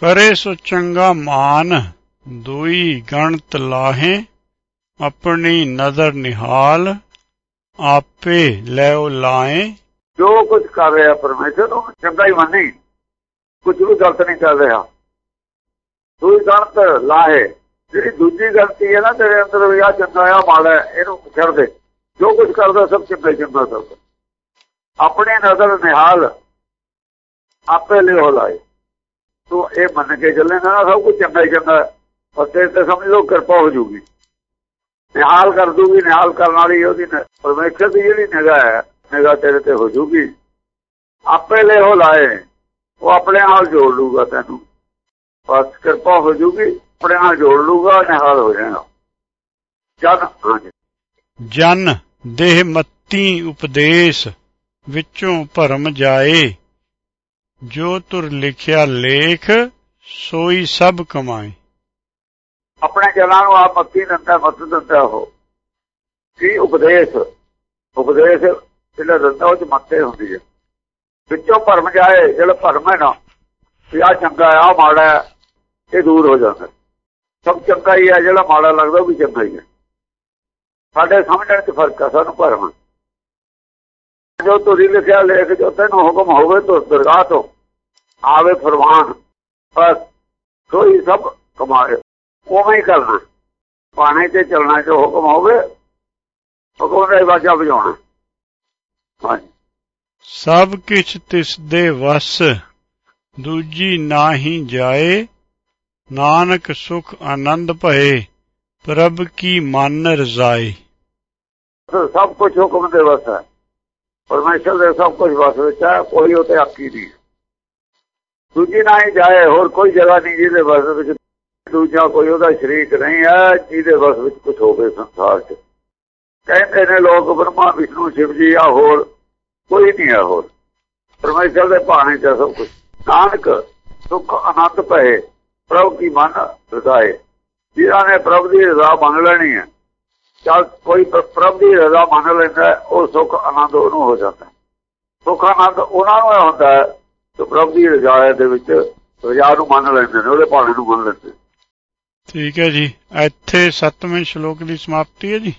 ਕਰੇ ਸੋ ਚੰਗਾ ਮਾਨ, ਦੁਈ ਗਣਤ ਲਾਹੇ, ਆਪਣੀ ਨਜ਼ਰ ਨਿਹਾਲ, ਆਪੇ ਲੈਓ ਲਾਏ ਜੋ ਕੁਝ ਕਰ ਰਿਹਾ ਪਰਮੇਸ਼ਰ, ਉਹ ਚੰਗਾ ਹੀ ਮੰਨੀ। ਕੁਝ ਵੀ ਗਲਤ ਨਹੀਂ ਕਰ ਰਿਹਾ। ਦੂਈ ਗਣਤ ਲਾਹੇ। ਜਿਹੜੀ ਦੂਜੀ ਗਲਤੀ ਹੈ ਨਾ, ਤੇਰੇ ਅੰਦਰ ਵੀ ਆ ਚੰਗਾ ਆ ਮਾੜਾ ਇਹਨੂੰ ਛੱਡ ਦੇ। ਜੋ ਕੁਝ ਕਰਦਾ, ਸਭ ਚੰਗਾ ਹੀ ਚੰਗਾ ਕਰਦਾ। ਆਪਣੀ ਨਜ਼ਰ ਨਿਹਾਲ, ਆਪੇ ਲਿਓ ਲਾਏ ਤੂੰ ਇਹ ਮੰਨ ਕੇ ਚੱਲੇਗਾ ਨਾ, ਸਭ ਕੁਝ ਚੰਗਾ ਹੀ ਚੰਗਾ ਹੈ। ਤੇ ਸਮਝ ਲਓ ਕਿਰਪਾ ਹੋ ਜੂਗੀ ਨਿਹਾਲ ਕਰ ਦੂਗੀ, ਨਿਹਾਲ ਕਰਨ ਵਾਲੀ ਉਹਦੀ ਪਰਮੇਸ਼ਰ ਦੀ ਜਿਹੜੀ ਨਿਗਾਹ ਹੈ, ਨਿਗਾਹ ਤੇਰੇ ਤੇ ਹੋ ਜੂਗੀ ਆਪੇ ਲੈ ਹੋ ਲਾਏ, ਉਹ ਆਪਣੇ ਨਾਲ ਜੋੜ ਲੂਗਾ ਤੈਨੂੰ। ਬਸ ਕਿਰਪਾ ਹੋ ਜੂਗੀ ਆਪਣੇ ਨਾਲ ਜੋੜ ਲੂਗਾ ਨਿਹਾਲ ਹੋ ਜਾਣਾ ਜਨ, ਹਾਂਜੀ। ਜਨ ਦੇਹ ਮੱਤੀ ਉਪਦੇਸ਼ ਵਿੱਚੋਂ ਭਰਮ ਜਾਏ। ਜੋ ਤੁਰ ਲਿਖਿਆ ਲੇਖ, ਸੋਈ ਸਭ ਕਮਾਏ ਆਪਣੇ ਜਨਾਂ ਨੂੰ ਆਪ ਮੱਤੀ ਦਿੰਦਾ ਮਤ ਦਿੰਦਾ ਉਹ। ਕੀ ਉਪਦੇਸ਼? ਉਪਦੇਸ਼ ਜਿਹੜਾ ਦਿੰਦਾ, ਉਹ ਚ ਮੱਤੇ ਹੁੰਦੀ ਹੈ। ਵਿੱਚੋਂ ਭਰਮ ਜਾਏ, ਜਿਹੜਾ ਭਰਮ ਹੈ ਨਾ, ਵੀ ਆ ਚੰਗਾ ਆ ਮਾੜਾ ਇਹ ਦੂਰ ਹੋ ਜਾਂਦਾ। ਸਭ ਚੰਗਾ ਹੀ ਹੈ, ਜਿਹੜਾ ਮਾੜਾ ਲੱਗਦਾ, ਉਹ ਵੀ ਚੰਗਾ ਹੀ ਹੈ। ਸਾਡੇ ਸਮਝਣ ਚ ਫ਼ਰਕ ਆ, ਸਾਨੂੰ ਭਰਮ ਜੋ ਤੁਸੀਂ ਲਿਖਿਆ ਲੇਖ ਜੋ ਤੈਨੂੰ ਹੁਕਮ ਹੋਵੇ ਤੋਂ ਦਰਗਾਹ ਤੋਂ ਆਵੇ ਫਰਮਾਨ। ਬਸ ਕੋਈ ਸਭ ਕਮਾਏ ਉਵੇਂ ਹੀ ਕਰਨਾ। ਪਾਣੇ ਤੇ ਚੱਲਣਾ ਜੋ ਹੁਕਮ ਹੋਵੇ ਹੁਕਮ ਦਾ ਹੀ ਵਾਜਾ ਵਜਾਉਣਾ। ਹਾਂਜੀ। ਸਭ ਕਿਛ ਤਿਸ ਦੇ ਵਸ ਦੂਜੀ ਨਾਹੀ ਜਾਏ ਨਾਨਕ ਸੁਖ ਆਨੰਦ ਭਏ ਪ੍ਰਭ ਕੀ ਮਨ ਰਜ਼ਾਏ। ਸਭ ਕੁਝ ਹੁਕਮ ਦੇ ਵਸ ਹੈ। ਪਰਮੇਸ਼ਰ ਦੇ ਸਭ ਕੁਝ ਵਸ ਵਿੱਚ ਹੈ ਕੋਈ ਉਤੇ ਆਕੀ ਨਹੀਂ। ਦੂਜੀ ਨਾ ਹੀ ਜਾਏ, ਹੋਰ ਕੋਈ ਜਗ੍ਹਾ ਨਹੀਂ ਜਿਹਦੇ ਵਸ ਵਿੱਚ। ਦੂਜਾ ਕੋਈ ਉਹਦਾ ਸ਼ਰੀਕ ਨਹੀਂ ਹੈ, ਜਿਹਦੇ ਵਸ ਵਿੱਚ ਕੁਝ ਹੋਵੇ ਸੰਸਾਰ 'ਚ। ਕਹਿੰਦੇ ਨੇ ਲੋਕ, ਬ੍ਰਹਮਾ, ਵਿਸ਼ਨੂੰ, ਸ਼ਿਵ ਜੀ ਆ ਹੋਰ ਕੋਈ ਨਹੀਂ ਹੈ ਹੋਰ। ਪਰਮੇਸ਼ਰ ਦੇ ਭਾਣੇ 'ਚ ਸਭ ਕੁਝ ਨਾਨਕ ਸੁਖ ਆਨੰਦ ਪਏ ਪ੍ਰਭ ਕੀ ਮਨ ਰਸਾਏ ਜਿਨ੍ਹਾਂ ਨੇ ਪ੍ਰਭ ਦੀ ਰਜ਼ਾ ਮੰਨ ਲੈਣੀ ਹੈ ਜਦ ਕੋਈ ਪ੍ਰਭ ਦੀ ਰਜ਼ਾ ਮੰਨ ਲੈਂਦਾ ਹੈ, ਉਹ ਸੁਖ ਆਨੰਦ ਉਹਨੂੰ ਹੋ ਜਾਂਦਾ ਸੁਖ ਆਨੰਦ ਉਹਨਾਂ ਨੂੰ ਹੁੰਦਾ ਹੈ ਜੋ ਪ੍ਰਭ ਦੀ ਰਜ਼ਾ ਦੇ ਵਿੱਚ ਰਜ਼ਾ ਨੂੰ ਮੰਨ ਲੈਂਦੇ ਨੇ ਉਹਦੇ ਭਾਣੇ ਨੂੰ ਮੰਨ ਲੈਂਦੇ ਠੀਕ ਹੈ ਜੀ। ਇੱਥੇ 7ਵੇਂ ਸ਼ਲੋਕ ਦੀ ਸਮਾਪਤੀ ਹੈ ਜੀ।